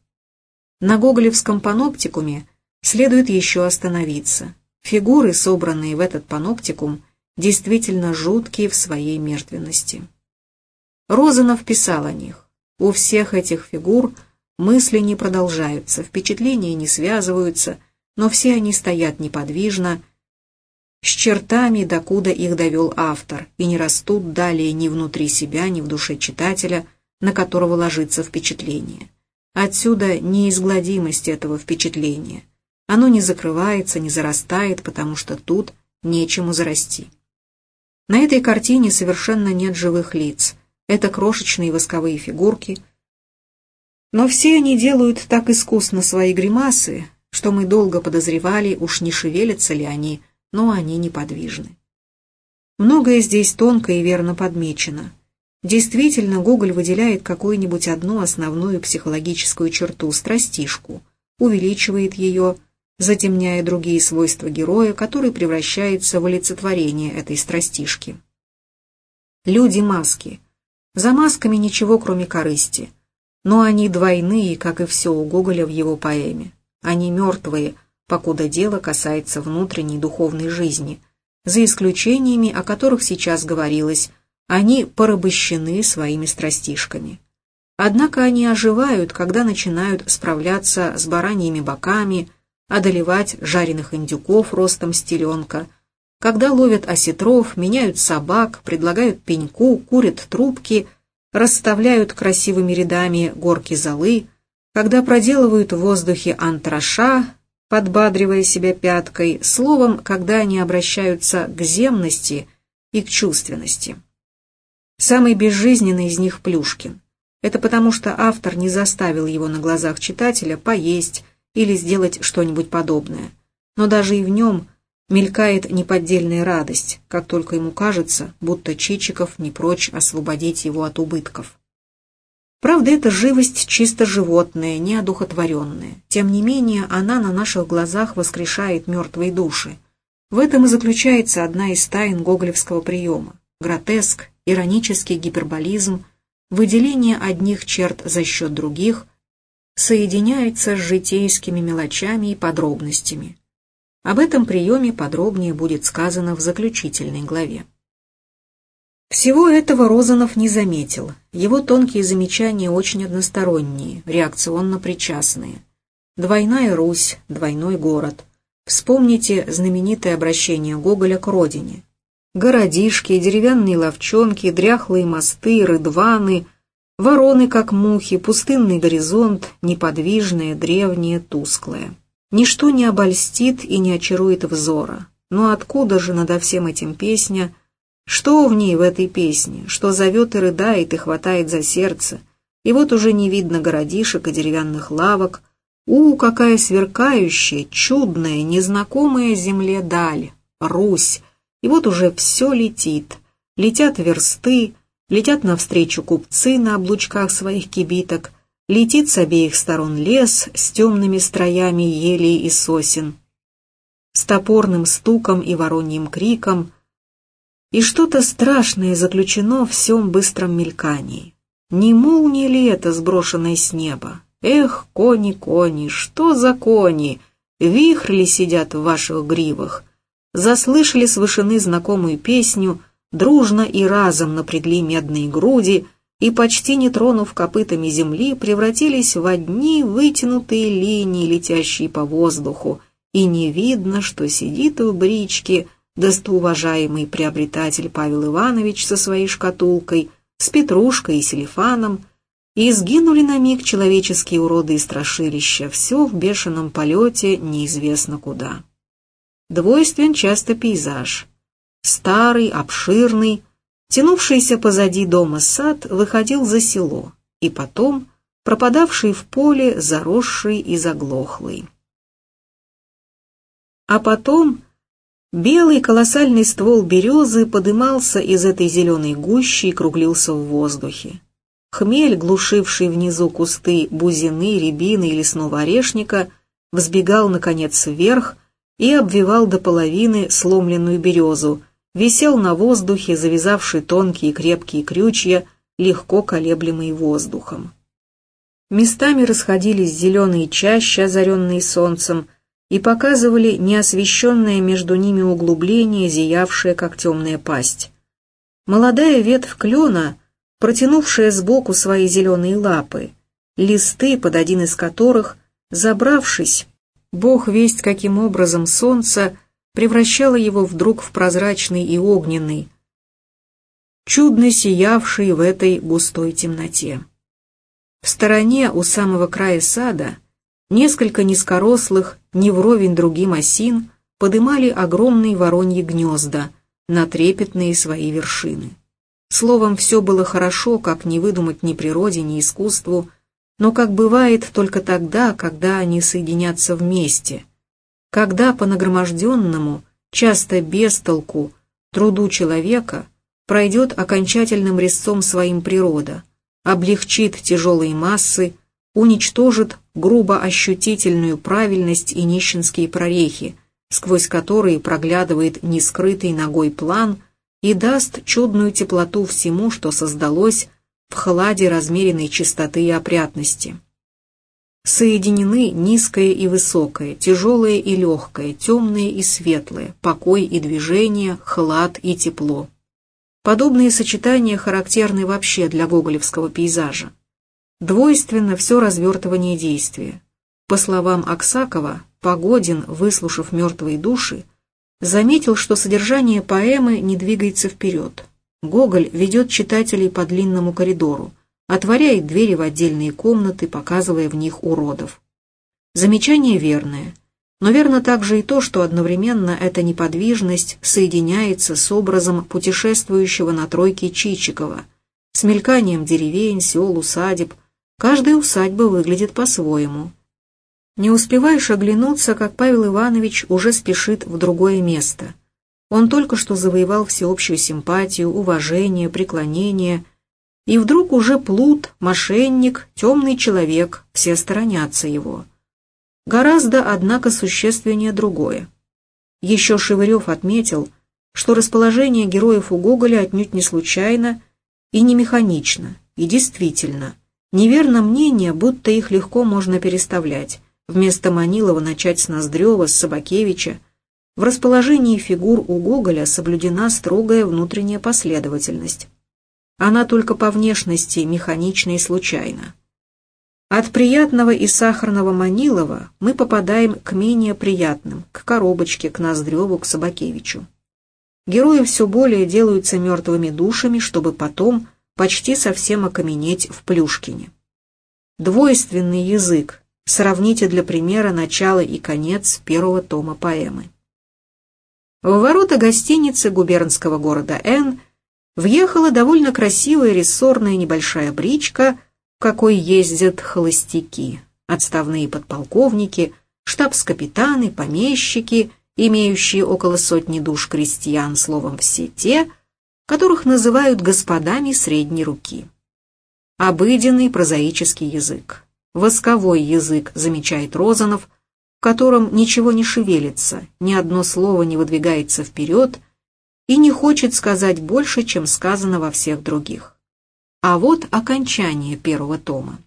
На Гоголевском паноптикуме следует еще остановиться. Фигуры, собранные в этот паноптикум, действительно жуткие в своей мертвенности. Розанов писал о них. У всех этих фигур мысли не продолжаются, впечатления не связываются, но все они стоят неподвижно, с чертами, докуда их довел автор, и не растут далее ни внутри себя, ни в душе читателя, на которого ложится впечатление. Отсюда неизгладимость этого впечатления. Оно не закрывается, не зарастает, потому что тут нечему зарасти. На этой картине совершенно нет живых лиц. Это крошечные восковые фигурки. Но все они делают так искусно свои гримасы, что мы долго подозревали, уж не шевелятся ли они, но они неподвижны. Многое здесь тонко и верно подмечено. Действительно, Гоголь выделяет какую-нибудь одну основную психологическую черту – страстишку, увеличивает ее, затемняя другие свойства героя, который превращается в олицетворение этой страстишки. Люди-маски. За масками ничего, кроме корысти. Но они двойные, как и все у Гоголя в его поэме. Они мертвые, покуда дело касается внутренней духовной жизни, за исключениями, о которых сейчас говорилось, они порабощены своими страстишками. Однако они оживают, когда начинают справляться с бараньими боками, одолевать жареных индюков ростом стеленка, когда ловят осетров, меняют собак, предлагают пеньку, курят трубки, расставляют красивыми рядами горки золы, когда проделывают в воздухе антраша, подбадривая себя пяткой, словом, когда они обращаются к земности и к чувственности. Самый безжизненный из них Плюшкин. Это потому, что автор не заставил его на глазах читателя поесть или сделать что-нибудь подобное. Но даже и в нем мелькает неподдельная радость, как только ему кажется, будто Чичиков не прочь освободить его от убытков. Правда, это живость чисто животная, неодухотворенная. Тем не менее, она на наших глазах воскрешает мертвые души. В этом и заключается одна из тайн гоголевского приема. Гротеск, иронический гиперболизм, выделение одних черт за счет других соединяется с житейскими мелочами и подробностями. Об этом приеме подробнее будет сказано в заключительной главе. Всего этого Розанов не заметил. Его тонкие замечания очень односторонние, реакционно причастные. Двойная Русь, двойной город. Вспомните знаменитое обращение Гоголя к родине. Городишки, деревянные ловчонки, дряхлые мосты, рыдваны, вороны, как мухи, пустынный горизонт, неподвижное, древнее, тусклое. Ничто не обольстит и не очарует взора. Но откуда же надо всем этим песня – что в ней, в этой песне, что зовет и рыдает, и хватает за сердце? И вот уже не видно городишек и деревянных лавок. У, какая сверкающая, чудная, незнакомая земле даль, Русь. И вот уже все летит. Летят версты, летят навстречу купцы на облучках своих кибиток, летит с обеих сторон лес с темными строями елей и сосен, с топорным стуком и вороньим криком — и что-то страшное заключено в всем быстром мелькании. Не молния ли это, сброшенная с неба? Эх, кони, кони, что за кони? Вихрли сидят в ваших гривах. Заслышали с вышины знакомую песню, дружно и разом напрягли медные груди и, почти не тронув копытами земли, превратились в одни вытянутые линии, летящие по воздуху, и не видно, что сидит в бричке достоуважаемый приобретатель Павел Иванович со своей шкатулкой, с Петрушкой и Селифаном, и сгинули на миг человеческие уроды и страшилища, все в бешеном полете неизвестно куда. Двойствен часто пейзаж. Старый, обширный, тянувшийся позади дома сад выходил за село, и потом пропадавший в поле, заросший и заглохлый. А потом Белый колоссальный ствол березы подымался из этой зеленой гущи и круглился в воздухе. Хмель, глушивший внизу кусты бузины, рябины и лесного орешника, взбегал, наконец, вверх и обвивал до половины сломленную березу, висел на воздухе, завязавший тонкие крепкие крючья, легко колеблемые воздухом. Местами расходились зеленые чащи, озаренные солнцем, и показывали неосвещенное между ними углубление, зиявшее, как темная пасть. Молодая ветвь клена, протянувшая сбоку свои зеленые лапы, листы, под один из которых, забравшись, бог весть каким образом солнце превращало его вдруг в прозрачный и огненный, чудно сиявший в этой густой темноте. В стороне у самого края сада Несколько низкорослых, не вровень другим осин, подымали огромные вороньи гнезда на трепетные свои вершины. Словом, все было хорошо, как не выдумать ни природе, ни искусству, но как бывает только тогда, когда они соединятся вместе, когда по нагроможденному, часто без толку, труду человека пройдет окончательным резцом своим природа, облегчит тяжелые массы, уничтожит грубо ощутительную правильность и нищенские прорехи, сквозь которые проглядывает нескрытый ногой план и даст чудную теплоту всему, что создалось в хладе размеренной чистоты и опрятности. Соединены низкое и высокое, тяжелое и легкое, темное и светлое, покой и движение, хлад и тепло. Подобные сочетания характерны вообще для гоголевского пейзажа. Двойственно все развертывание действия. По словам Аксакова, Погодин, выслушав мертвые души, заметил, что содержание поэмы не двигается вперед. Гоголь ведет читателей по длинному коридору, отворяет двери в отдельные комнаты, показывая в них уродов. Замечание верное, но верно также и то, что одновременно эта неподвижность соединяется с образом путешествующего на тройке Чичикова, с мельканием деревень, сел, усадеб. Каждая усадьба выглядит по-своему. Не успеваешь оглянуться, как Павел Иванович уже спешит в другое место – он только что завоевал всеобщую симпатию, уважение, преклонение. И вдруг уже плут, мошенник, темный человек, все сторонятся его. Гораздо, однако, существеннее другое. Еще Шевырев отметил, что расположение героев у Гоголя отнюдь не случайно и не механично, и действительно. Неверно мнение, будто их легко можно переставлять. Вместо Манилова начать с Ноздрева, с Собакевича – в расположении фигур у Гоголя соблюдена строгая внутренняя последовательность. Она только по внешности механична и случайна. От приятного и сахарного Манилова мы попадаем к менее приятным, к коробочке, к Ноздреву, к Собакевичу. Герои все более делаются мертвыми душами, чтобы потом почти совсем окаменеть в Плюшкине. Двойственный язык. Сравните для примера начало и конец первого тома поэмы. В ворота гостиницы губернского города Н въехала довольно красивая рессорная небольшая бричка, в какой ездят холостяки, отставные подполковники, штабс-капитаны, помещики, имеющие около сотни душ крестьян, словом, все те, которых называют господами средней руки. Обыденный прозаический язык. Восковой язык, замечает Розанов, котором ничего не шевелится, ни одно слово не выдвигается вперед и не хочет сказать больше, чем сказано во всех других. А вот окончание первого тома.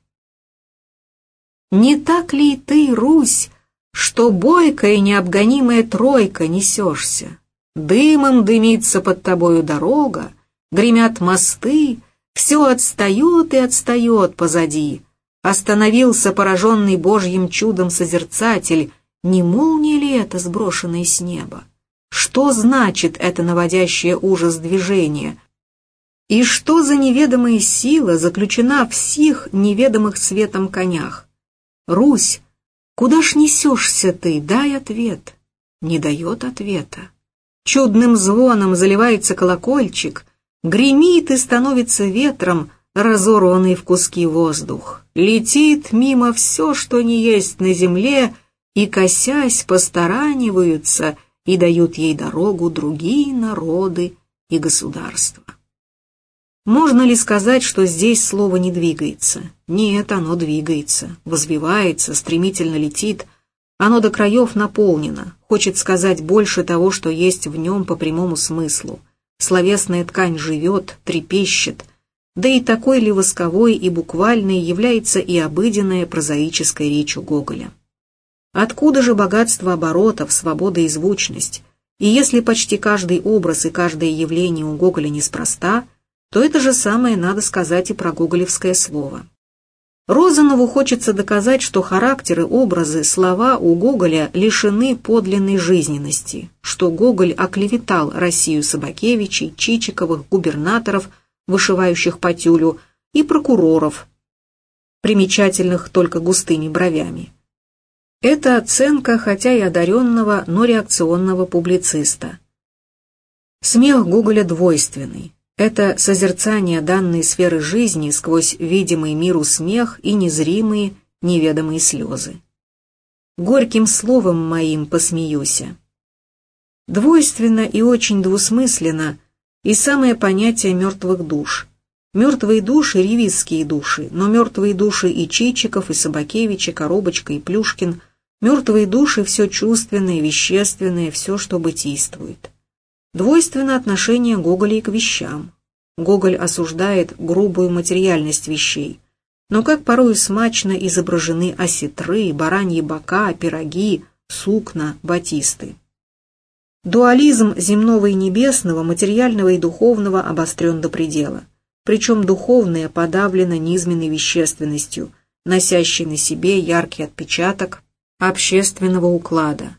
«Не так ли ты, Русь, что бойкая и необгонимая тройка несешься? Дымом дымится под тобою дорога, гремят мосты, все отстает и отстает позади, Остановился пораженный Божьим чудом созерцатель, не молния ли это, сброшенная с неба? Что значит это наводящее ужас движение? И что за неведомая сила заключена в сих неведомых светом конях? Русь, куда ж несешься ты, дай ответ. Не дает ответа. Чудным звоном заливается колокольчик, гремит и становится ветром, разорванный в куски воздух. Летит мимо все, что не есть на земле, и, косясь, постараниваются и дают ей дорогу другие народы и государства. Можно ли сказать, что здесь слово не двигается? Нет, оно двигается, возвивается, стремительно летит. Оно до краев наполнено, хочет сказать больше того, что есть в нем по прямому смыслу. Словесная ткань живет, трепещет – да и такой ли восковой и буквальной является и обыденная прозаическая речь у Гоголя. Откуда же богатство оборотов, свобода и звучность? И если почти каждый образ и каждое явление у Гоголя неспроста, то это же самое надо сказать и про гоголевское слово. Розанову хочется доказать, что характеры, образы, слова у Гоголя лишены подлинной жизненности, что Гоголь оклеветал Россию Собакевичей, Чичиковых, губернаторов – вышивающих по тюлю, и прокуроров, примечательных только густыми бровями. Это оценка, хотя и одаренного, но реакционного публициста. Смех Гоголя двойственный. Это созерцание данной сферы жизни сквозь видимый миру смех и незримые, неведомые слезы. Горьким словом моим посмеюся. Двойственно и очень двусмысленно и самое понятие мертвых душ. Мертвые души – ревизские души, но мертвые души и Чичиков, и Собакевич, и Коробочка, и Плюшкин – мертвые души – все чувственное, вещественное, все, что бытийствует. Двойственно отношение Гоголя к вещам. Гоголь осуждает грубую материальность вещей, но как порой смачно изображены осетры, бараньи бока, пироги, сукна, батисты. Дуализм земного и небесного, материального и духовного обострен до предела. Причем духовное подавлено низменной вещественностью, носящей на себе яркий отпечаток общественного уклада.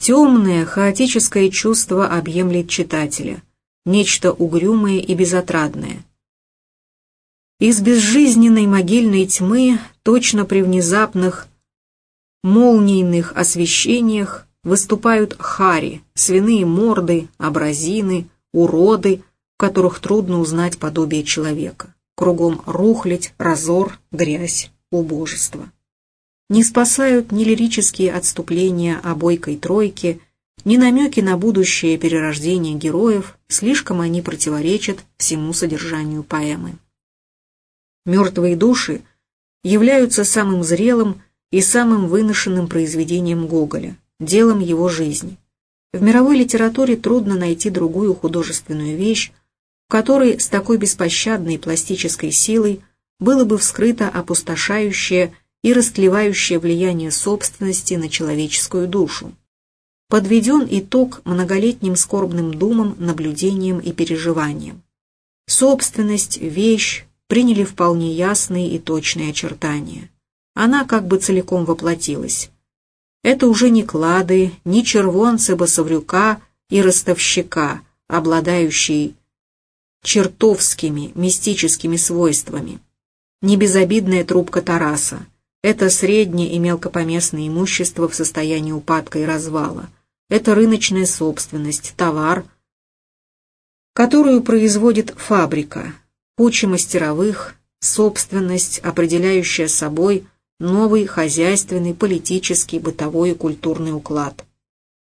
Темное, хаотическое чувство объемлет читателя, нечто угрюмое и безотрадное. Из безжизненной могильной тьмы, точно при внезапных, молнийных освещениях, выступают хари, свиные морды, абразины, уроды, которых трудно узнать подобие человека. Кругом рухлядь, разор, грязь, убожество. Не спасают ни лирические отступления о бойкой тройке, ни намеки на будущее перерождение героев, слишком они противоречат всему содержанию поэмы. «Мертвые души» являются самым зрелым и самым выношенным произведением Гоголя, делом его жизни. В мировой литературе трудно найти другую художественную вещь, которой с такой беспощадной пластической силой было бы вскрыто опустошающее и растлевающее влияние собственности на человеческую душу. Подведен итог многолетним скорбным думам, наблюдениям и переживаниям. Собственность, вещь приняли вполне ясные и точные очертания. Она как бы целиком воплотилась. Это уже не клады, не червонцы басоврюка и ростовщика, обладающие чертовскими мистическими свойствами. Не безобидная трубка Тараса. Это среднее и мелкопоместное имущество в состоянии упадка и развала. Это рыночная собственность, товар, которую производит фабрика, куча мастеровых, собственность, определяющая собой новый хозяйственный, политический, бытовой и культурный уклад.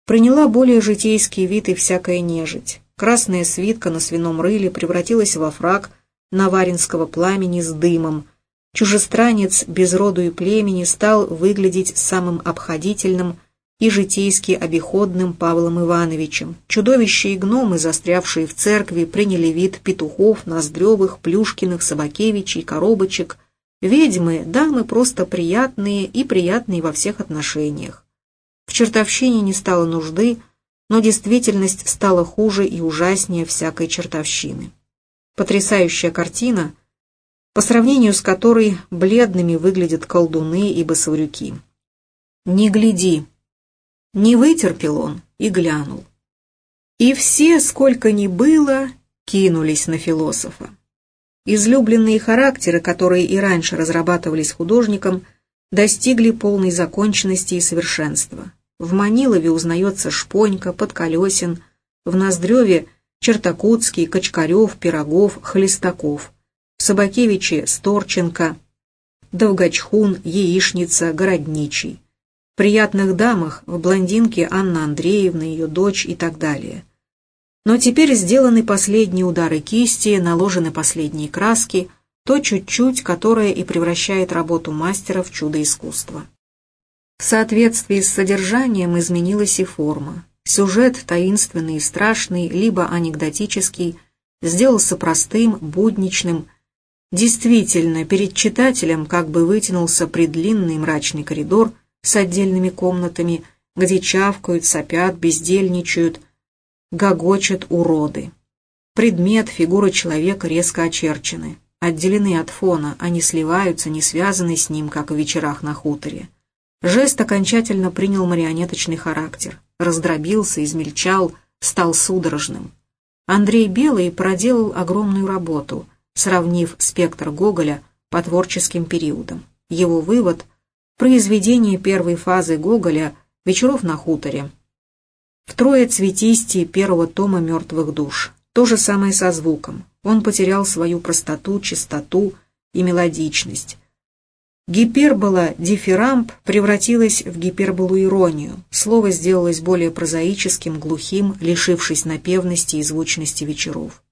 Приняла более житейский вид и всякая нежить. Красная свитка на свином рыле превратилась во фраг наваринского пламени с дымом. Чужестранец без роду и племени стал выглядеть самым обходительным и житейски обиходным Павлом Ивановичем. Чудовища и гномы, застрявшие в церкви, приняли вид петухов, ноздревых, плюшкиных, собакевичей, коробочек. Ведьмы, дамы просто приятные и приятные во всех отношениях. В чертовщине не стало нужды, но действительность стала хуже и ужаснее всякой чертовщины. Потрясающая картина, по сравнению с которой бледными выглядят колдуны и басаврюки. «Не гляди!» Не вытерпел он и глянул. И все, сколько ни было, кинулись на философа. Излюбленные характеры, которые и раньше разрабатывались художником, достигли полной законченности и совершенства. В Манилове узнается Шпонька, Подколесин, в Ноздреве Чертакутский, Качкарев, Пирогов, Хлестаков, в Собакевиче Сторченко, Довгачхун, Яичница, Городничий, в приятных дамах, в блондинке Анна Андреевна, ее дочь и так далее. Но теперь сделаны последние удары кисти, наложены последние краски, то чуть-чуть, которое и превращает работу мастера в чудо искусства. В соответствии с содержанием изменилась и форма. Сюжет, таинственный и страшный, либо анекдотический, сделался простым, будничным. Действительно, перед читателем как бы вытянулся предлинный мрачный коридор с отдельными комнатами, где чавкают, сопят, бездельничают, гогочат уроды. Предмет, фигура человека резко очерчены, отделены от фона, они сливаются, не связаны с ним, как в вечерах на хуторе. Жест окончательно принял марионеточный характер, раздробился, измельчал, стал судорожным. Андрей Белый проделал огромную работу, сравнив спектр Гоголя по творческим периодам. Его вывод – произведение первой фазы Гоголя «Вечеров на хуторе». Втрое цветистее первого тома «Мертвых душ». То же самое со звуком. Он потерял свою простоту, чистоту и мелодичность. Гипербола дифирамб превратилась в гиперболу иронию. Слово сделалось более прозаическим, глухим, лишившись напевности и звучности вечеров.